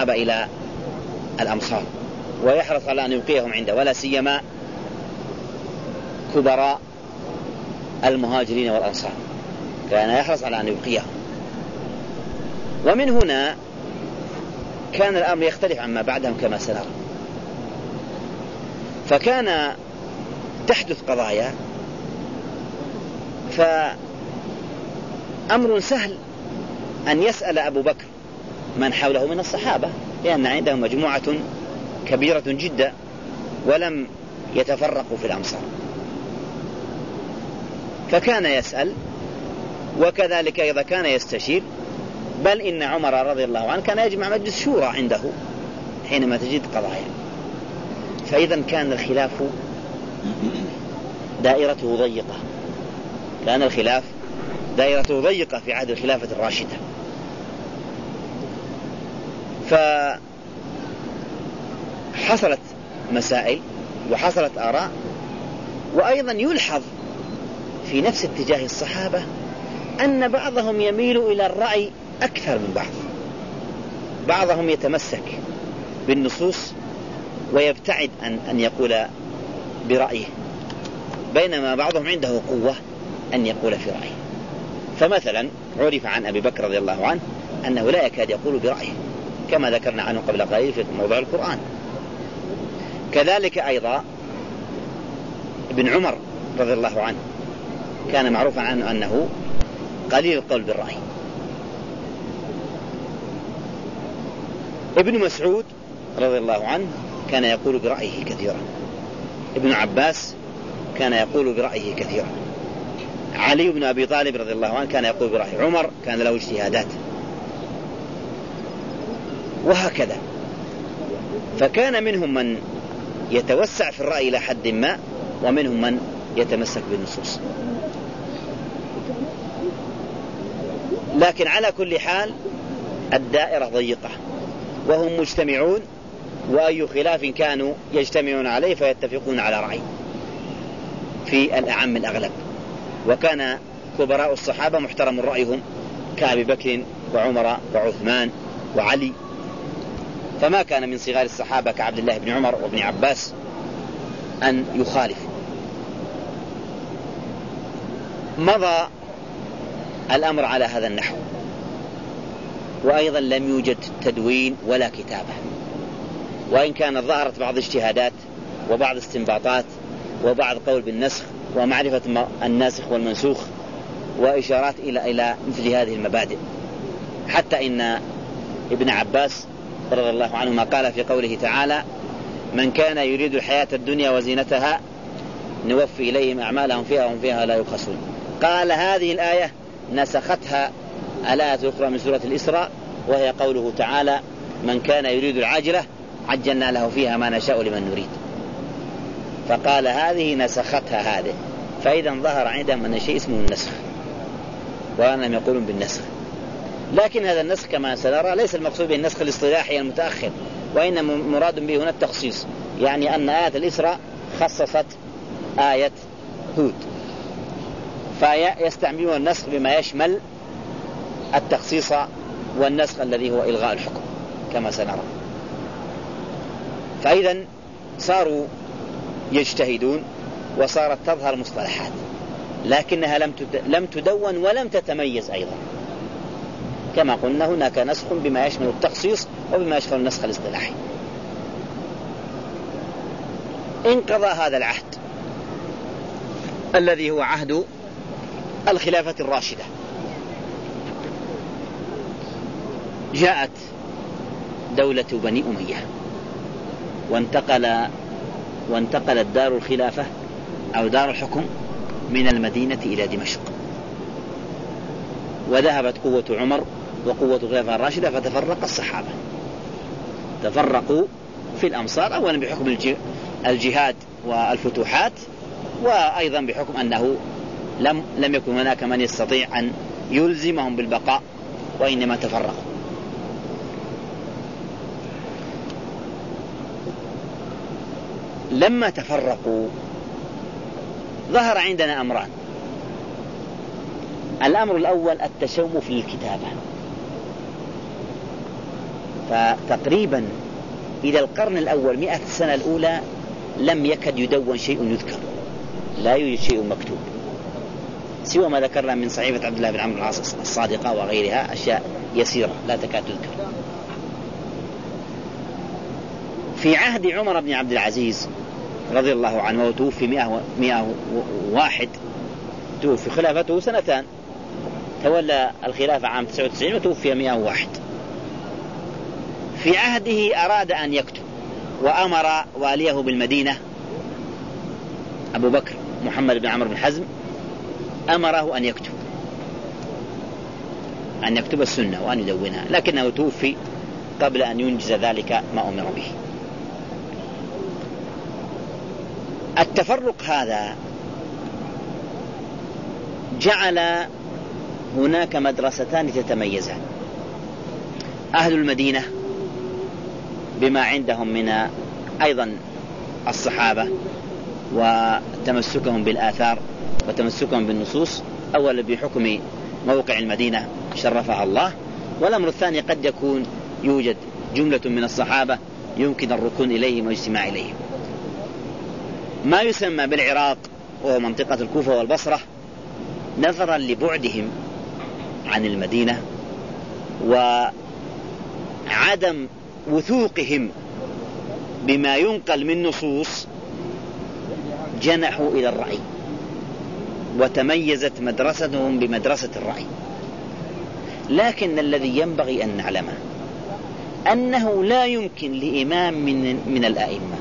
الصحابة إلى الأمصار ويحرص على أن يبقيهم عنده ولا سيما كبراء المهاجرين والأنصار. كان يحرص على أن يبقيهم ومن هنا كان الأمر يختلف عما بعدهم كما سنرى. فكان تحدث قضايا فأمر سهل أن يسأل أبو بكر من حوله من الصحابة لأن عندهم مجموعة كبيرة جدا ولم يتفرقوا في الأمصار. فكان يسأل وكذلك أيضا كان يستشير بل إن عمر رضي الله عنه كان يجمع مجلس شورى عنده حينما تجد قضايا. فإذا كان الخلاف دائرته ضيقة. كان الخلاف دائرته ضيقة في عهد الخلافة الراشدة. فحصلت مسائل وحصلت آراء وأيضا يلحظ في نفس اتجاه الصحابة أن بعضهم يميل إلى الرأي أكثر من بعض. بعضهم يتمسك بالنصوص ويبتعد عن أن يقول برأيه بينما بعضهم عنده قوة أن يقول في رأيه. فمثلا عرف عن أبي بكر رضي الله عنه أنه لا يكاد يقول برأيه. كما ذكرنا عنه قبل قليل في موضوع القرآن. كذلك أيضا ابن عمر رضي الله عنه كان معروفا عنه أنه قليل القول بالرأي. ابن مسعود رضي الله عنه كان يقول برأيه كثيرا. ابن عباس كان يقول برأيه كثيرا. علي بن أبي طالب رضي الله عنه كان يقول برأيه. عمر كان له اجتهادات. وهكذا. فكان منهم من يتوسع في الرأي إلى حد ما ومنهم من يتمسك بالنصوص. لكن على كل حال الدائرة ضيقة وهم مجتمعون وأي خلاف كانوا يجتمعون عليه فيتفقون على رأي في الأعم الأغلب. وكان كبراء الصحابة محترم رأيهم كأبي بكر وعمر وعثمان وعلي فما كان من صغار الصحابة كعبد الله بن عمر وابن عباس أن يخالف. مضى الأمر على هذا النحو. وأيضا لم يوجد تدوين ولا كتابة. وإن كانت ظهرت بعض اجتهادات وبعض استنباطات وبعض قول بالنسخ ومعرفة الناسخ والمنسوخ وإشارات إلى إلى مثل هذه المبادئ. حتى إن ابن عباس رضي الله عنهما قال في قوله تعالى من كان يريد الحياة الدنيا وزينتها نوفي إليهم أعمالهم فيها وهم فيها لا يبخسون. قال هذه الآية نسختها الآية الأخرى من سورة الإسراء وهي قوله تعالى من كان يريد العاجلة عجلنا له فيها ما نشاء لمن نريد. فقال هذه نسختها هذه. فإذا ظهر عندهم أن شيء اسمه النسخ وأنهم يقولون بالنسخ. لكن هذا النسخ كما سنرى ليس المقصود به النسخ الاصطلاحي المتأخر وإنما مراد به هنا التخصيص يعني أن آية الإسراء خصصت آية هود. فيستعملون النسخ بما يشمل التخصيص والنسخ الذي هو إلغاء الحكم كما سنرى. فإذا صاروا يجتهدون وصارت تظهر مصطلحات لكنها لم لم تدون ولم تتميز أيضا. كما قلنا هناك نسخ بما يشمل التخصيص وبما يشمل النسخ الاصطلاحي انقضى هذا العهد الذي هو عهد الخلافة الراشدة. جاءت دولة بني أمية. وانتقل وانتقلت دار الخلافة أو دار الحكم من المدينة إلى دمشق. وذهبت قوة عمر وقوة الخلافة الراشدة فتفرق الصحابة. تفرقوا في الأمصار أولا بحكم الجهاد والفتوحات وأيضا بحكم أنه لم لم يكن هناك من يستطيع أن يلزمهم بالبقاء وإنما تفرقوا. لما تفرقوا ظهر عندنا أمران. الأمر الأول التشوف للكتابة. فتقريبا إلى القرن الأول مئة سنة الأولى لم يكد يدون شيء يذكر. لا يوجد شيء مكتوب. سوى ما ذكرنا من صحيفة عبد الله بن عمرو العاص الصادقة وغيرها أشياء يسيرة لا تكاد تذكر. في عهد عمر بن عبد العزيز رضي الله عنه وتوفي 101 توفي خلافته سنتان تولى الخلافة عام 99 وتوفي 101 في عهده أراد أن يكتب وأمر واليه بالمدينة. أبو بكر محمد بن عمرو بن حزم أمره أن يكتب أن يكتب السنة وأن يدونها لكنه توفي قبل أن ينجز ذلك ما أمر به. التفرق هذا جعل هناك مدرستان تتميزان أهل المدينة بما عندهم من أيضا الصحابة وتمسكهم بالآثار وتمسكهم بالنصوص أولا بحكم موقع المدينة شرفها الله والأمر الثاني قد يكون يوجد جملة من الصحابة يمكن الركون إليهم والاجتماع إليهم. ما يسمى بالعراق وهو منطقة الكوفة والبصرة نظرا لبعدهم عن المدينة وعدم وثوقهم بما ينقل من نصوص جنحوا إلى الرأي وتميزت مدرستهم بمدرسة الرأي. لكن الذي ينبغي أن نعلمه أنه لا يمكن لإمام من, من الأئمة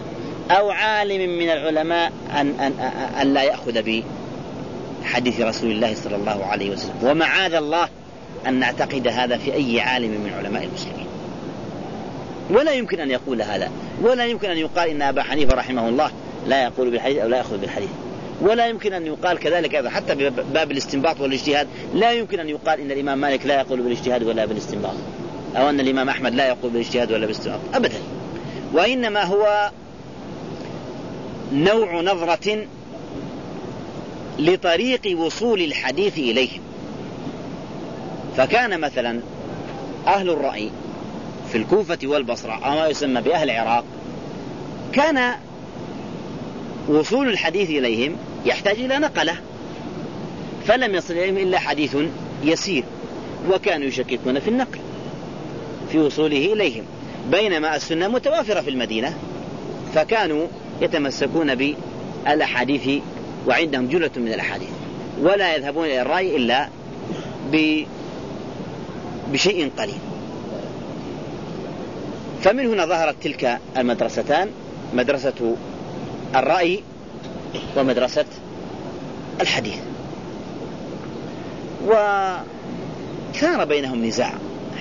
أو عالم من العلماء أن, أن, أن لا يأخذ بحديث رسول الله صلى الله عليه وسلم. ومعاذ الله أن نعتقد هذا في أي عالم من علماء المسلمين. ولا يمكن أن يقول هذا ولا يمكن أن يقال إن أبا حنيفة رحمه الله لا يقول بالحديث أو لا يأخذ بالحديث. ولا يمكن أن يقال كذلك أيضا حتى بباب الاستنباط والاجتهاد لا يمكن أن يقال إن الإمام مالك لا يقول بالاجتهاد ولا بالاستنباط أو أن الإمام أحمد لا يقول بالاجتهاد ولا بالاستنباط أبدا. وإنما هو نوع نظرة لطريق وصول الحديث إليهم فكان مثلا أهل الرأي في الكوفة والبصرة أو ما يسمى بأهل العراق كان وصول الحديث إليهم يحتاج إلى نقلة فلم يصل إليهم إلا حديث يسير وكانوا يشككون في النقل في وصوله إليهم بينما السنة متوافرة في المدينة فكانوا يتمسكون بالأحاديث وعندهم جلة من الأحاديث ولا يذهبون إلى الرأي إلا بشيء قليل. فمن هنا ظهرت تلك المدرستان مدرسة الرأي ومدرسة الحديث. وكان بينهم نزاع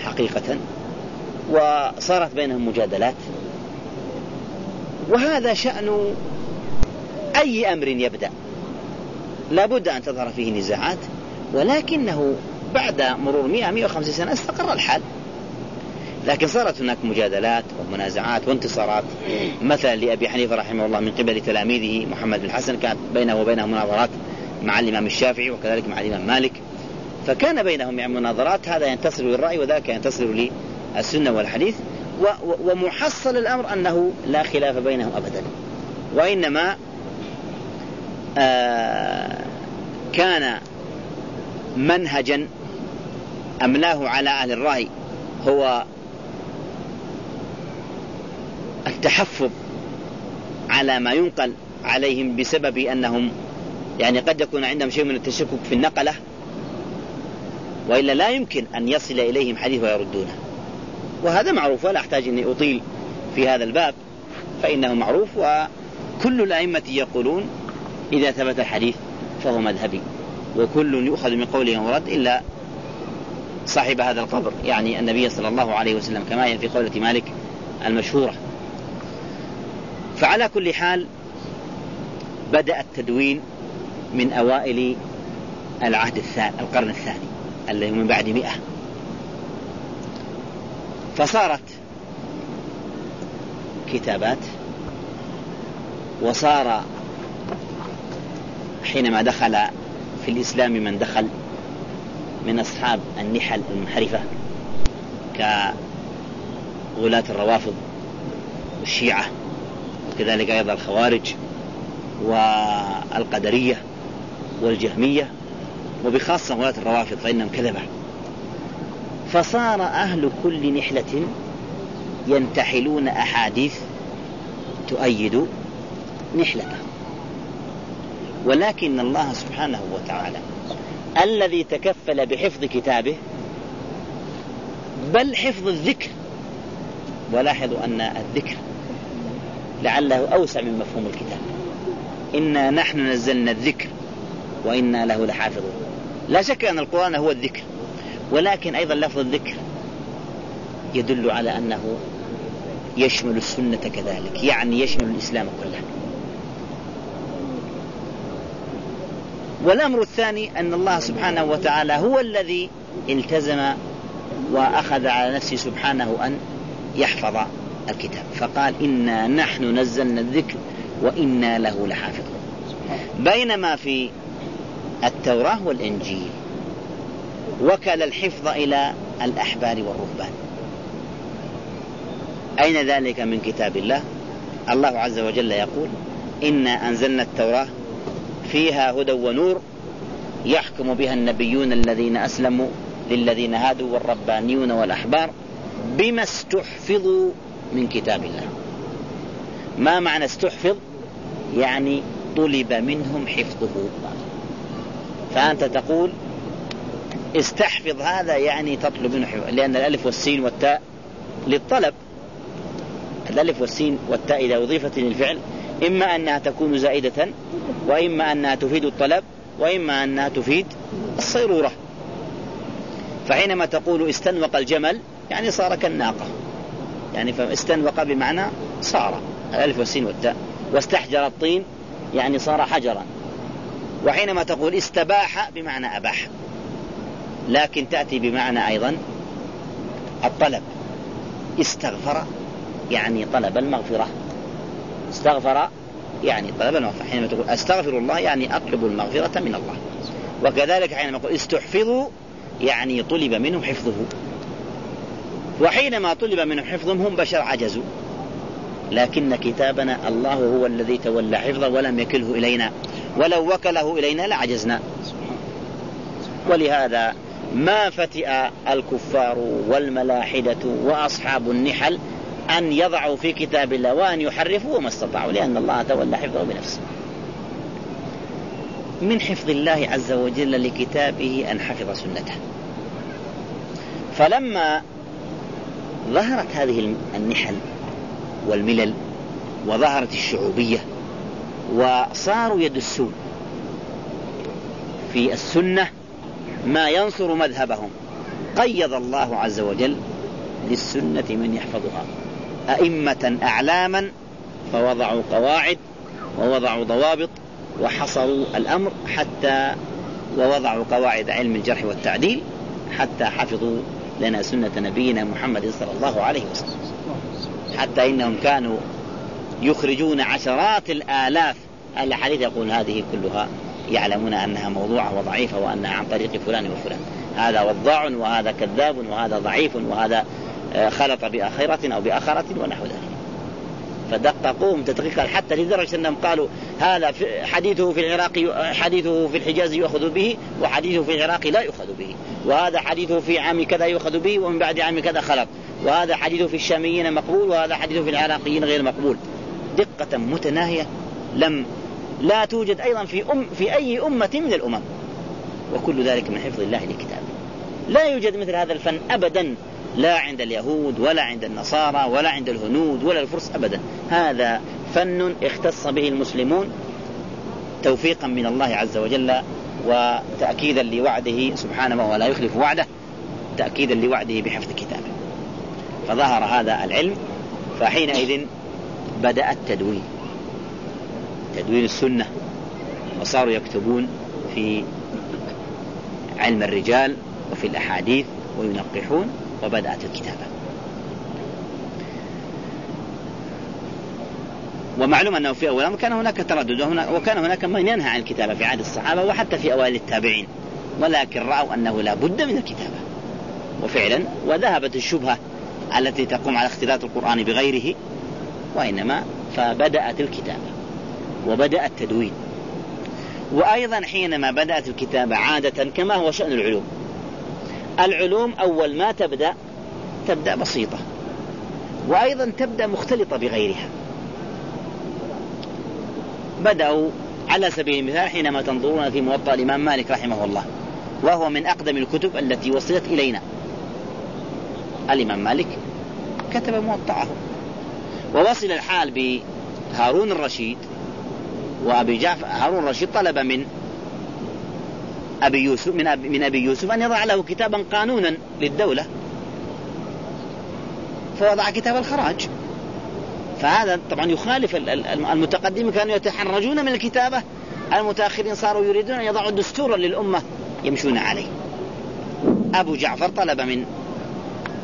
حقيقة وصارت بينهم مجادلات. وهذا شأن أي أمر يبدأ. لابد أن تظهر فيه نزاعات ولكنه بعد مرور 100 150 سنة استقر الحال. لكن صارت هناك مجادلات ومنازعات وانتصارات. مثلا لأبي حنيفة رحمه الله من قبل تلاميذه محمد بن حسن كانت بينه وبينه مناظرات مع الإمام الشافعي وكذلك مع الإمام مالك. فكان بينهم يعني مناظرات هذا ينتصر للرأي وذاك ينتصر للسنة والحديث. ومحصل الأمر أنه لا خلاف بينهم أبدا. وإنما آه كان منهجا أملاه على أهل الرأي هو التحفظ على ما ينقل عليهم بسبب أنهم يعني قد يكون عندهم شيء من التشكك في النقلة وإلا لا يمكن أن يصل إليهم حديث ويردونه. وهذا معروف ولا أحتاج أني أطيل في هذا الباب فإنه معروف وكل الأئمة يقولون إذا ثبت الحديث فهو مذهبي وكل يؤخذ من قوله ورد إلا صاحب هذا القبر يعني النبي صلى الله عليه وسلم كما في قولة مالك المشهورة. فعلى كل حال بدأ التدوين من أوائل العهد الثاني القرن الثاني الذي من بعد مئة. فصارت كتابات وصار حينما دخل في الإسلام من دخل من أصحاب النحل المنحرفة غلاة الروافض والشيعة. وكذلك أيضا الخوارج والقدرية والجهمية وبخاصة غلاة الروافض فإنهم كذبة. فصار أهل كل نحلة ينتحلون أحاديث تؤيد نحلته. ولكن الله سبحانه وتعالى الذي تكفل بحفظ كتابه بل حفظ الذكر. ولاحظوا أن الذكر لعله أوسع من مفهوم الكتاب. إنا نحن نزلنا الذكر وإنا له لحافظون. لا شك أن القرآن هو الذكر ولكن أيضا لفظ الذكر يدل على أنه يشمل السنة كذلك يعني يشمل الإسلام كله. والأمر الثاني أن الله سبحانه وتعالى هو الذي التزم وأخذ على نفسه سبحانه أن يحفظ الكتاب. فقال إنا نحن نزلنا الذكر وإنا له لحافظون. بينما في التوراة والإنجيل وكل الحفظ إلى الأحبار والرهبان. أين ذلك من كتاب الله؟ الله عز وجل يقول إنا أنزلنا التوراة فيها هدى ونور يحكم بها النبيون الذين أسلموا للذين هادوا والربانيون والأحبار بما استحفظوا من كتاب الله. ما معنى استحفظ؟ يعني طلب منهم حفظه. فأنت تقول استحفظ هذا يعني تطلب منه حفظه لأن الألف والسين والتاء للطلب. الألف والسين والتاء إذا أضيفت للفعل إما أنها تكون زائدة وإما أنها تفيد الطلب وإما أنها تفيد الصيرورة. فحينما تقول استنوق الجمل يعني صار كالناقة. يعني فاستنوق بمعنى صار. الألف والسين والتاء. واستحجر الطين يعني صار حجرا. وحينما تقول استباح بمعنى أباح. لكن تأتي بمعنى أيضا الطلب. استغفر يعني طلب المغفرة. استغفر يعني طلب المغفرة. حينما تقول أستغفر الله يعني أطلب المغفرة من الله. وكذلك حينما يقول استحفظوا يعني طلب منهم حفظه. وحينما طلب منهم حفظهم هم بشر عجزوا. لكن كتابنا الله هو الذي تولى حفظه ولم يكله إلينا. ولو وكله إلينا لعجزنا. ولهذا ما فتئ الكفار والملاحدة وأصحاب النحل أن يضعوا في كتاب الله وأن يحرفوا وما استطاعوا لأن الله تولى حفظه بنفسه. من حفظ الله عز وجل لكتابه أن حفظ سنته. فلما ظهرت هذه النحل والملل وظهرت الشعوبية وصاروا يدسون في السنة ما ينصر مذهبهم. قيض الله عز وجل للسنة من يحفظها. أئمة أعلاما فوضعوا قواعد ووضعوا ضوابط وحصروا الأمر حتى ووضعوا قواعد علم الجرح والتعديل حتى حفظوا لنا سنة نبينا محمد صلى الله عليه وسلم. حتى إنهم كانوا يخرجون عشرات الآلاف. الأحاديث يقول هذه كلها يعلمون أنها موضوعة وضعيفة وأنها عن طريق فلان وفلان. هذا وضاع وهذا كذاب وهذا ضعيف وهذا آه، خلط بآخرة أو بآخرة ونحو ذلك. فدققوهم تدقيقا حتى لدرجة أنهم قالوا هذا حديثه في العراق حديثه في الحجاز يؤخذ به وحديثه في العراق لا يؤخذ به. وهذا حديثه في عام كذا يؤخذ به ومن بعد عام كذا خلط وهذا حديثه في الشاميين مقبول وهذا حديثه في العراقيين غير مقبول. دقة متناهية لم لا توجد أيضا في أم في أي أمة من الأمم. وكل ذلك من حفظ الله لكتابه. لا يوجد مثل هذا الفن أبدا لا عند اليهود ولا عند النصارى ولا عند الهنود ولا الفرس أبدا. هذا فن اختص به المسلمون توفيقا من الله عز وجل وتأكيدا لوعده سبحانه ولا يخلف وعده تأكيدا لوعده بحفظ كتابه. فظهر هذا العلم فحينئذ بدأ التدوين. تدوين السنة وصاروا يكتبون في علم الرجال وفي الأحاديث وينقحون وبدأت الكتابة. ومعلوم أنه في أول الأمر كان هناك تردد وكان هناك من ينهى عن الكتابة في عهد الصحابة وحتى في أوائل التابعين ولكن رأوا أنه لا بد من الكتابة. وفعلا وذهبت الشبهة التي تقوم على اختلاط القرآن بغيره وإنما فبدأت الكتابة وبدأ التدوين. وأيضا حينما بدأت الكتابة عادة كما هو شأن العلوم. العلوم أول ما تبدأ تبدأ بسيطة وأيضا تبدأ مختلطة بغيرها. بدأوا على سبيل المثال حينما تنظرون في موطأ الإمام مالك رحمه الله وهو من أقدم الكتب التي وصلت إلينا. الإمام مالك كتب موطعه ووصل الحال بهارون الرشيد وأبي جعفر هارون الرشيد طلب من أبي يوسف من أبي, من أبي يوسف أن يضع له كتابا قانونا للدولة فوضع كتاب الخراج. فهذا طبعا يخالف المتقدمين كانوا يتحرجون من الكتابة. المتأخرين صاروا يريدون أن يضعوا دستورا للأمة يمشون عليه. أبو جعفر طلب من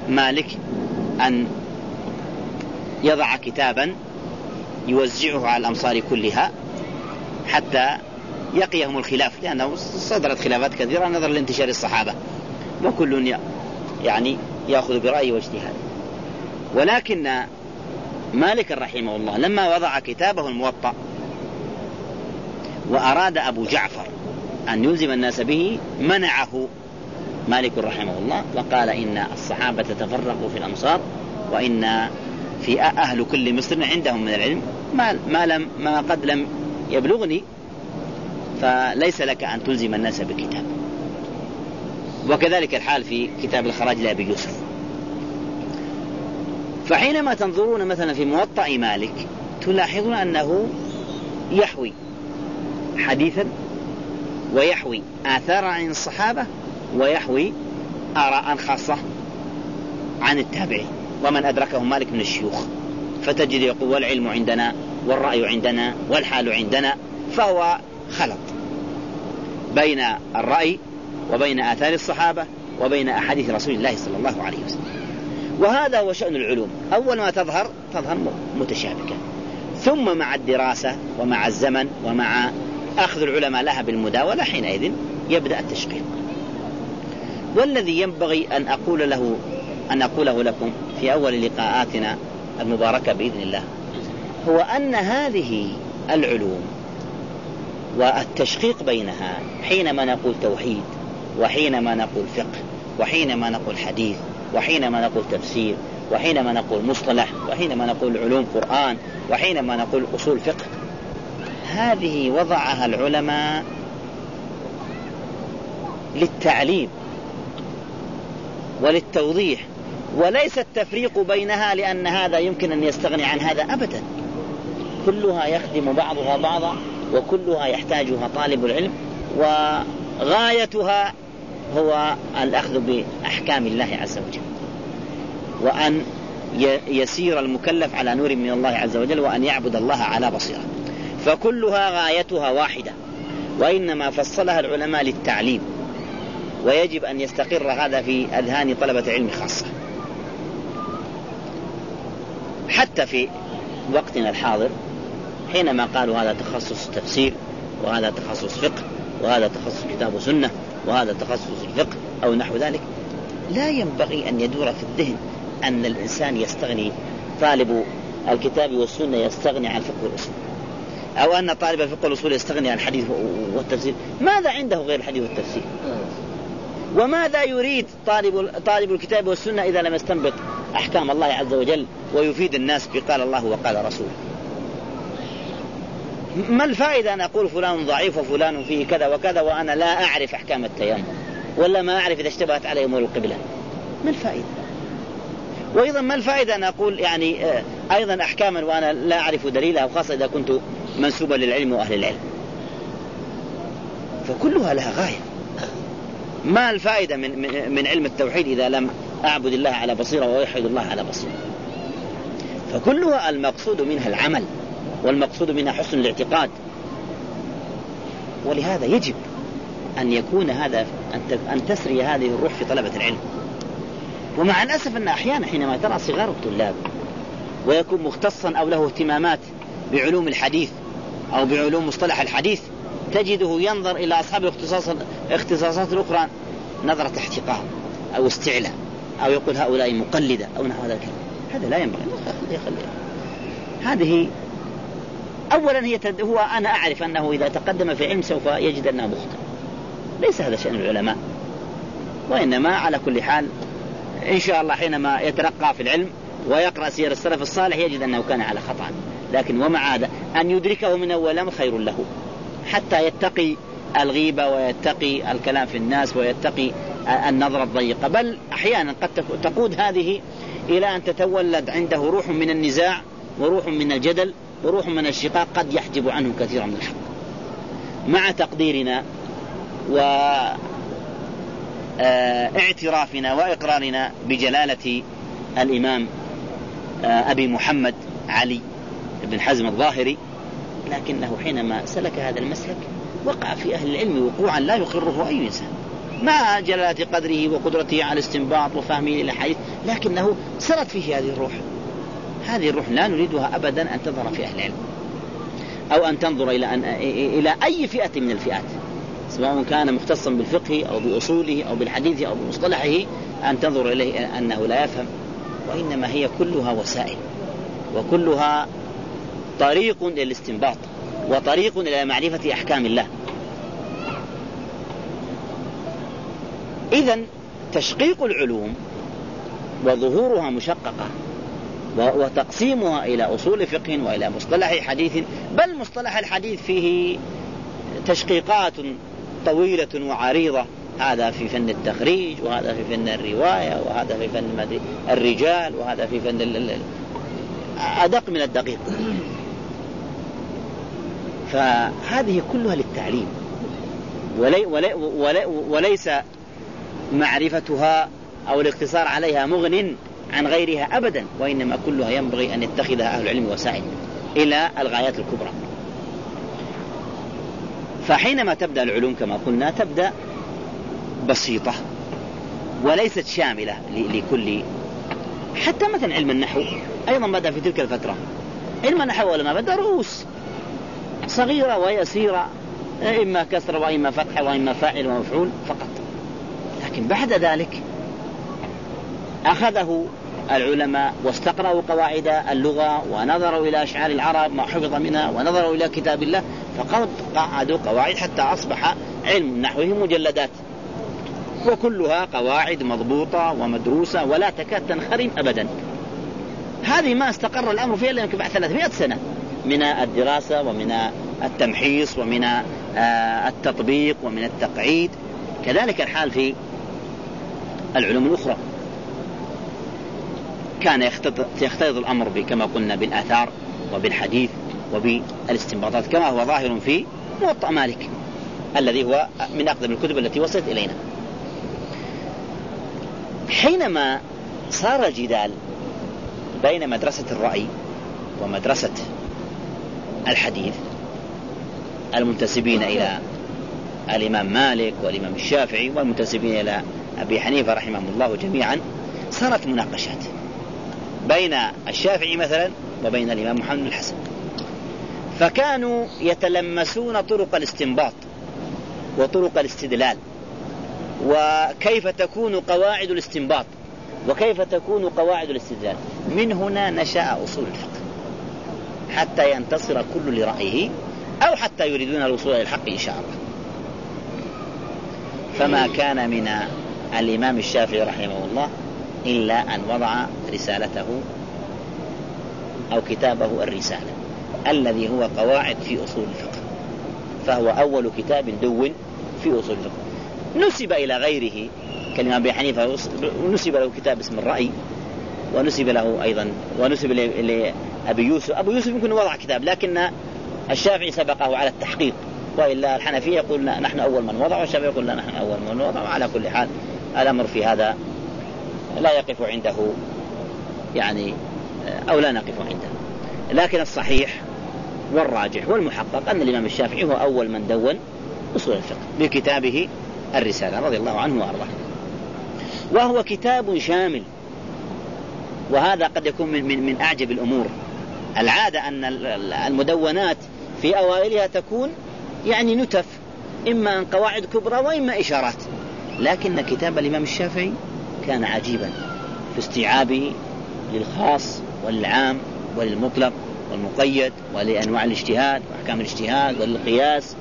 مالك أن يضع كتابا يوزعه على الأمصار كلها حتى يقيهم الخلاف لأنه صدرت خلافات كثيرة نظرا لانتشار الصحابة وكل يعني يأخذ برأيه واجتهاده ولكن مالك رحمه الله لما وضع كتابه الموطأ وأراد أبو جعفر أن يلزم الناس به منعه مالك رحمه الله وقال إن الصحابة تفرقوا في الأمصار وإن في أهل كل مصر عندهم من العلم ما, ما, لم ما قد لم يبلغني فليس لك أن تلزم الناس بكتاب. وكذلك الحال في كتاب الخراج لأبي يوسف. فحينما تنظرون مثلا في موطأ مالك تلاحظون أنه يحوي حديثا ويحوي آثار عن الصحابة ويحوي آراء خاصة عن التابعين. ومن أدركهم مالك من الشيوخ فتجد يقول والعلم عندنا والرأي عندنا والحال عندنا فهو خلط بين الرأي وبين آثار الصحابة وبين أحاديث رسول الله صلى الله عليه وسلم. وهذا هو شأن العلوم. أول ما تظهر تظهر متشابكة. ثم مع الدراسة ومع الزمن ومع أخذ العلماء لها بالمداولة حينئذ يبدأ التشقيق والذي ينبغي أن أقول له أن أقوله لكم في أول لقاءاتنا المباركة بإذن الله هو أن هذه العلوم والتشقيق بينها حينما نقول توحيد وحينما نقول فقه وحينما نقول حديث وحينما نقول تفسير وحينما نقول مصطلح وحينما نقول علوم قرآن وحينما نقول أصول فقه. هذه وضعها العلماء للتعليم وللتوضيح وليس التفريق بينها لأن هذا يمكن أن يستغني عن هذا أبدا. كلها يخدم بعضها بعضا وكلها يحتاجها طالب العلم وغايتها هو الأخذ بأحكام الله عز وجل. وأن يسير المكلف على نور من الله عز وجل وأن يعبد الله على بصيرة. فكلها غايتها واحدة. وإنما فصلها العلماء للتعليم. ويجب أن يستقر هذا في أذهان طلبة العلم خاصة. حتى في وقتنا الحاضر حينما قالوا هذا تخصص تفسير وهذا تخصص فقه وهذا تخصص كتاب وسنة وهذا تخصص الفقه أو نحو ذلك لا ينبغي أن يدور في الذهن أن الإنسان يستغني طالب الكتاب والسنة يستغني عن الفقه والأصول أو أن طالب الفقه والأصول يستغني عن الحديث والتفسير. ماذا عنده غير الحديث والتفسير؟ وماذا يريد طالب طالب الكتاب والسنة إذا لم يستنبط أحكام الله عز وجل ويفيد الناس بقال الله وقال رسوله؟ ما الفائدة أن أقول فلان ضعيف وفلان فيه كذا وكذا وأنا لا أعرف أحكام التيمم ولا ما أعرف إذا اشتبهت علي أمور القبلة؟ ما الفائدة؟ وأيضا ما الفائدة أن أقول يعني آه، أيضا أحكاما وأنا لا أعرف دليلها وخاصة إذا كنت منسوبا للعلم وأهل العلم. فكلها لها غاية. ما الفائدة من, من علم التوحيد إذا لم أعبد الله على بصيرة وأوحد الله على بصيرة؟ فكلها المقصود منها العمل. والمقصود منها حسن الاعتقاد. ولهذا يجب أن يكون هذا أن تسري هذه الروح في طلبة العلم. ومع الأسف أن أحيانا حينما ترى صغار الطلاب ويكون مختصا أو له اهتمامات بعلوم الحديث أو بعلوم مصطلح الحديث تجده ينظر إلى أصحاب الاختصاص الاختصاصات الأخرى نظرة احتقار أو استعلاء أو يقول هؤلاء مقلدة أو نحو هذا الكلام هذا لا ينبغي. خلي خلي هذه أولا هي تد... هو أنا أعرف أنه إذا تقدم في علم سوف يجد أنه مخطئ ليس هذا شأن العلماء. وإنما على كل حال إن شاء الله حينما يترقى في العلم ويقرأ سير السلف الصالح يجد أنه كان على خطأ. لكن ومع هذا أن يدركه من أول الأمر خير له. حتى يتقي الغيبة ويتقي الكلام في الناس ويتقي النظرة الضيقة بل أحيانا قد تقود هذه إلى أن تتولد عنده روح من النزاع وروح من الجدل. وروح من الشقاق قد يحجب عنه كثيرا من الحق. مع تقديرنا و آه، اعترافنا وإقرارنا بجلالة الإمام آه، أبي محمد علي بن حزم الظاهري لكنه حينما سلك هذا المسلك وقع في أهل العلم وقوعا لا يقره أي إنسان. مع جلالة قدره وقدرته على الاستنباط وفهمه للأحاديث لكنه سرت فيه هذه الروح. هذه الروح لا نريدها أبدا أن تظهر في أهل العلم أو أن تنظر إلى أن إلى أي فئة من الفئات سواء كان مختصا بالفقه أو بأصوله أو بالحديث أو بمصطلحه أن تنظر إليه أنه لا يفهم وإنما هي كلها وسائل وكلها طريق للاستنباط وطريق إلى معرفة أحكام الله. إذا تشقيق العلوم وظهورها مشققة وتقسيمها إلى أصول فقه وإلى مصطلح حديث بل مصطلح الحديث فيه تشقيقات طويلة وعريضة. هذا في فن التخريج وهذا في فن الرواية وهذا في فن الرجال وهذا في فن أدق من الدقيق. فهذه كلها للتعليم. ولي ولي ولي وليس معرفتها أو الاقتصار عليها مغن عن غيرها أبدا وإنما كلها ينبغي أن يتخذها أهل العلم وسائل إلى الغايات الكبرى. فحينما تبدأ العلوم كما قلنا تبدأ بسيطة وليست شاملة لكل حتى مثلا علم النحو أيضا بدأ في تلك الفترة. علم النحو لما بدأ؟ رؤوس صغيرة ويسيرة إما كسر وإما فتح وإما فاعل ومفعول فقط. لكن بعد ذلك أخذه العلماء واستقرأوا قواعد اللغة ونظروا إلى أشعار العرب ما حفظ منها ونظروا إلى كتاب الله فقد قعدوا قواعد حتى أصبح علم نحوه مجلدات. وكلها قواعد مضبوطة ومدروسة ولا تكاد تنخرم أبدا. هذه ما استقر الأمر فيها إلا يمكن بعد 300 سنة. من الدراسة ومن التمحيص ومن آه، التطبيق ومن التقعيد. كذلك الحال في العلوم الأخرى. كان يختلط الأمر كما قلنا بالآثار وبالحديث وبالاستنباطات كما هو ظاهر في موطأ مالك الذي هو من أقدم الكتب التي وصلت إلينا. حينما صار الجدال بين مدرسة الرأي ومدرسة الحديث المنتسبين إلى الإمام مالك والإمام الشافعي والمنتسبين إلى أبي حنيفة رحمهم الله جميعا صارت مناقشات. بين الشافعي مثلا وبين الإمام محمد بن الحسن. فكانوا يتلمسون طرق الاستنباط وطرق الاستدلال وكيف تكون قواعد الاستنباط وكيف تكون قواعد الاستدلال. من هنا نشأ أصول الفقه حتى ينتصر كل لرأيه أو حتى يريدون الوصول إلى الحق إن شاء الله. فما كان من الإمام الشافعي رحمه الله إلا أن وضع رسالته أو كتابه الرسالة الذي هو قواعد في أصول الفقه. فهو أول كتاب دون في أصول الفقه. نسب إلى غيره كالإمام أبي حنيفة نسب له كتاب اسم الرأي ونسب له أيضا ونسب لأبي يوسف. أبو يوسف يمكن وضع كتاب لكن الشافعي سبقه على التحقيق. وإلا الحنفية يقول نحن أول من وضع والشافعي يقول لا نحن أول من وضع. وعلى كل حال الأمر في هذا لا يقف عنده يعني أو لا نقف عنده. لكن الصحيح والراجح والمحقق أن الإمام الشافعي هو أول من دون أصول الفقه بكتابه الرسالة رضي الله عنه وأرضاه. وهو كتاب شامل. وهذا قد يكون من, من, من أعجب الأمور. العادة أن المدونات في أوائلها تكون يعني نتف إما قواعد كبرى وإما إشارات. لكن كتاب الإمام الشافعي كان عجيبا في استيعابه للخاص والعام وللمطلق والمقيد ولأنواع الاجتهاد وأحكام الاجتهاد والقياس.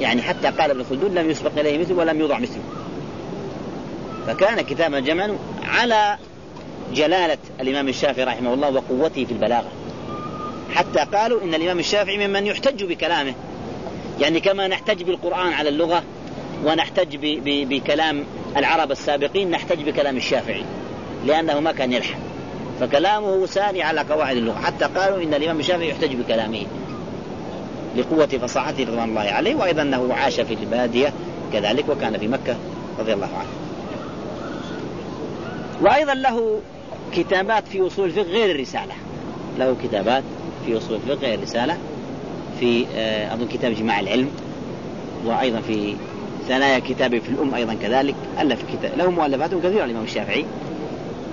يعني حتى قال ابن خلدون لم يسبق إليه مثله ولم يوضع مثله. فكان كتابا جمعا على جلالة الإمام الشافعي رحمه الله وقوته في البلاغة. حتى قالوا إن الإمام الشافعي ممن يحتج بكلامه. يعني كما نحتج بالقرآن على اللغة ونحتج بكلام العرب السابقين نحتج بكلام الشافعي لأنه ما كان يلحن. فكلامه ساري على قواعد اللغة. حتى قالوا إن الإمام الشافعي يحتج بكلامه لقوة فصاحته رضوان الله عليه وأيضا أنه عاش في البادية كذلك وكان في مكة رضي الله عنه. وأيضا له كتابات في أصول الفقه غير الرسالة. له كتابات في أصول الفقه غير الرسالة في آه، أظن كتاب جماع العلم وأيضا في ثنايا كتابه في الأم أيضا كذلك ألف كتاب له مؤلفات كثيرة الإمام الشافعي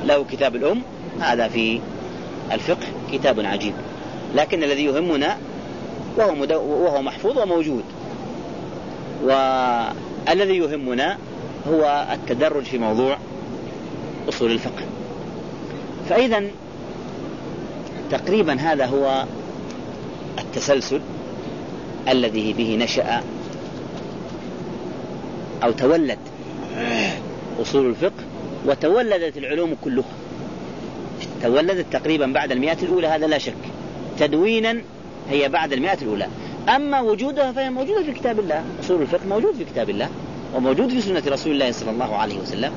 له كتاب الأم هذا في الفقه كتاب عجيب. لكن الذي يهمنا وهو, مدو وهو محفوظ وموجود. والذي يهمنا هو التدرج في موضوع أصول الفقه. فإذا تقريبا هذا هو التسلسل الذي به نشأ أو تولد. أصول الفقه. وتولدت العلوم كلها. تولدت تقريبا بعد المئة الأولى هذا لا شك. تدوينا هي بعد المئة الأولى. أما وجودها فهي موجودة في كتاب الله. أصول الفقه موجود في كتاب الله وموجود في سنة رسول الله صلى الله عليه وسلم.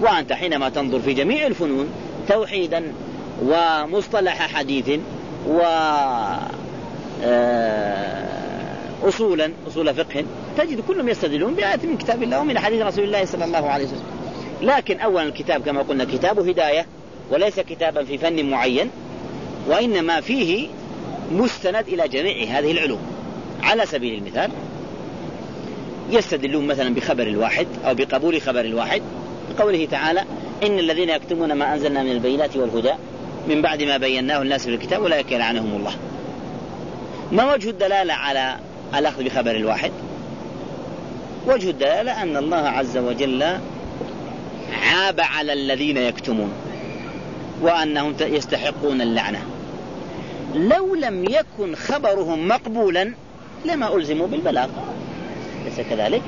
وأنت حينما تنظر في جميع الفنون توحيدا ومصطلح حديث و أصولا أصول فقه تجد كلهم يستدلون بآية من كتاب الله ومن حديث رسول الله صلى الله عليه وسلم. لكن أولا الكتاب كما قلنا كتاب هداية وليس كتابا في فن معين وإنما فيه مستند إلى جميع هذه العلوم. على سبيل المثال يستدلون مثلا بخبر الواحد أو بقبول خبر الواحد بقوله تعالى إن الذين يكتمون ما أنزلنا من البينات والهدى من بعد ما بيناه الناس في الكتاب أولئك يلعنهم الله. ما وجه الدلالة على الأخذ بخبر الواحد. وجه الدلالة أن الله عز وجل عاب على الذين يكتمون وأنهم يستحقون اللعنة. لو لم يكن خبرهم مقبولا لما ألزموا بالبلاغ. ليس كذلك؟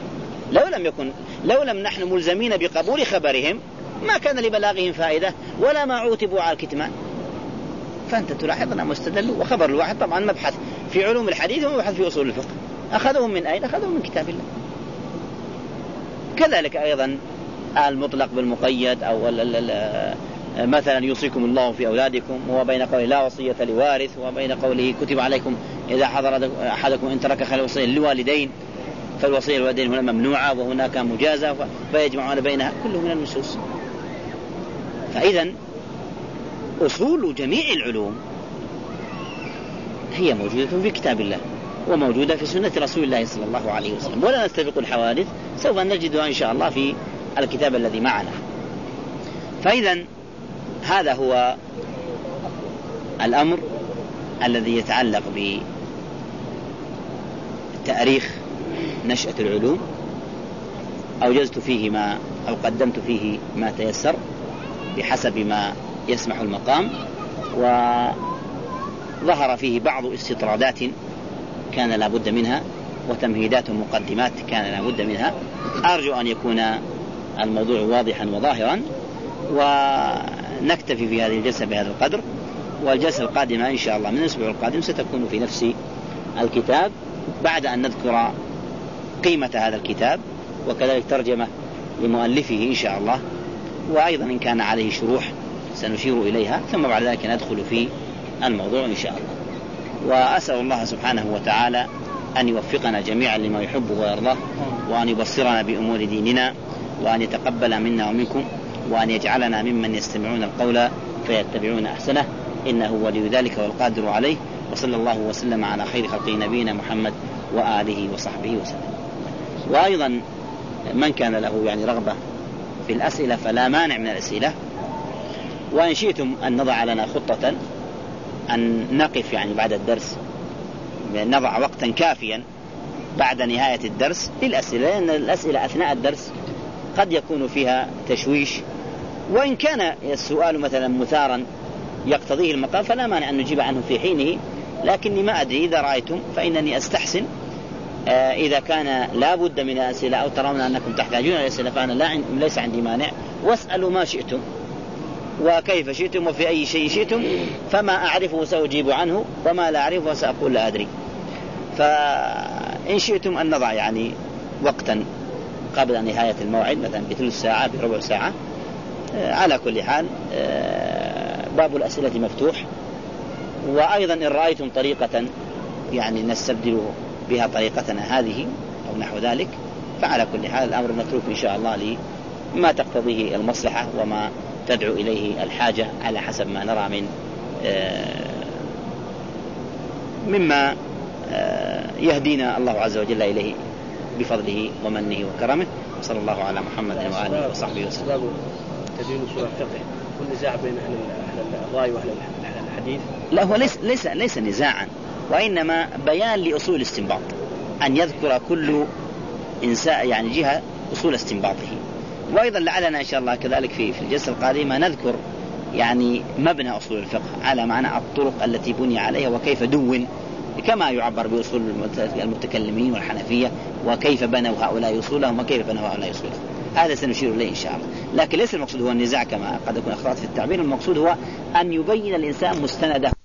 لو لم يكن لو لم نحن ملزمين بقبول خبرهم ما كان لبلاغهم فائدة ولا ما عوتبوا على الكتمان. فأنت تلاحظ استدلوا وخبر الواحد طبعا مبحث. في علوم الحديث ومبحث في أصول الفقه. أخذهم من أين؟ أخذهم من كتاب الله. كذلك أيضا المطلق بالمقيد أو مثلا يوصيكم الله في أولادكم وبين قوله لا وصية لوارث وبين قوله كتب عليكم إذا حضر أحدكم إن ترك خير وصية للوالدين فالوصية للوالدين هنا ممنوعة وهناك مجازة فيجمعون بينها كله من النصوص. فإذا أصول جميع العلوم هي موجودة في كتاب الله وموجودة في سنة رسول الله صلى الله عليه وسلم. ولا نستبق الحوادث سوف نجدها إن شاء الله في الكتاب الذي معنا. فإذا هذا هو الأمر الذي يتعلق بتأريخ نشأة العلوم. أوجزت فيه ما أو قدمت فيه ما تيسر بحسب ما يسمح المقام. وظهر فيه بعض استطرادات كان لابد منها وتمهيدات ومقدمات كان لابد منها. أرجو أن يكون الموضوع واضحا وظاهرا ونكتفي في هذه الجلسة بهذا القدر. والجلسة القادمة إن شاء الله من الأسبوع القادم ستكون في نفس الكتاب. بعد أن نذكر قيمة هذا الكتاب وكذلك ترجمة لمؤلفه إن شاء الله وأيضا إن كان عليه شروح سنشير إليها ثم بعد ذلك ندخل في الموضوع إن شاء الله. وأسأل الله سبحانه وتعالى أن يوفقنا جميعا لما يحبه ويرضاه وأن يبصرنا بأمور ديننا وأن يتقبل منا ومنكم وأن يجعلنا ممن يستمعون القول فيتبعون أحسنه. إنه ولي ذلك والقادر عليه. وصلى الله وسلم على خير خلق نبينا محمد وآله وصحبه وسلم. وأيضا من كان له يعني رغبة في الأسئلة فلا مانع من الأسئلة. وإن شئتم أن نضع لنا خطة أن نقف يعني بعد الدرس نضع وقتا كافيا بعد نهاية الدرس للأسئلة لأن الأسئلة أثناء الدرس قد يكون فيها تشويش. وإن كان السؤال مثلا مثارا يقتضيه المقام فلا مانع أن نجيب عنه في حينه. لكني ما أدري إذا رأيتم فإنني أستحسن. آه، إذا كان لا بد من الأسئلة أو ترون أنكم تحتاجون الأسئلة فأنا لا ليس عندي مانع. واسألوا ما شئتم. وكيف شئتم وفي أي شيء شئتم فما أعرفه سأجيب عنه وما لا أعرفه سأقول لا أدري. فإن شئتم أن نضع يعني وقتا قبل نهاية الموعد مثلا بثلث ساعة بربع ساعة. آه، على كل حال آه، باب الأسئلة مفتوح. وأيضا إن رأيتم طريقة يعني نستبدل بها طريقتنا هذه أو نحو ذلك فعلى كل حال الأمر متروك إن شاء الله لما تقتضيه المصلحة وما تدعو إليه الحاجة على حسب ما نرى من آه، مما آه، يهدينا الله عز وجل إليه بفضله ومنه وكرمه. صلى الله على محمد وآله وصحبه وسلم. تدين سورة الفقه. كل نزاع بين أهل الرأي وأهل الحديث؟ لا هو ليس ليس ليس نزاعا وإنما بيان لأصول الاستنباط أن يذكر كل إنسان يعني جهة أصول استنباطه. وأيضا لعلنا إن شاء الله كذلك في في الجلسة القادمة نذكر يعني مبنى أصول الفقه على معنى الطرق التي بني عليها وكيف دون كما يعبر بأصول المتكلمين والحنفية وكيف بنوا هؤلاء أصولهم وكيف بنوا هؤلاء أصولهم. هذا سنشير إليه إن شاء الله. لكن ليس المقصود هو النزاع كما قد يكون أخطأت في التعبير المقصود هو أن يبين الإنسان مستنده.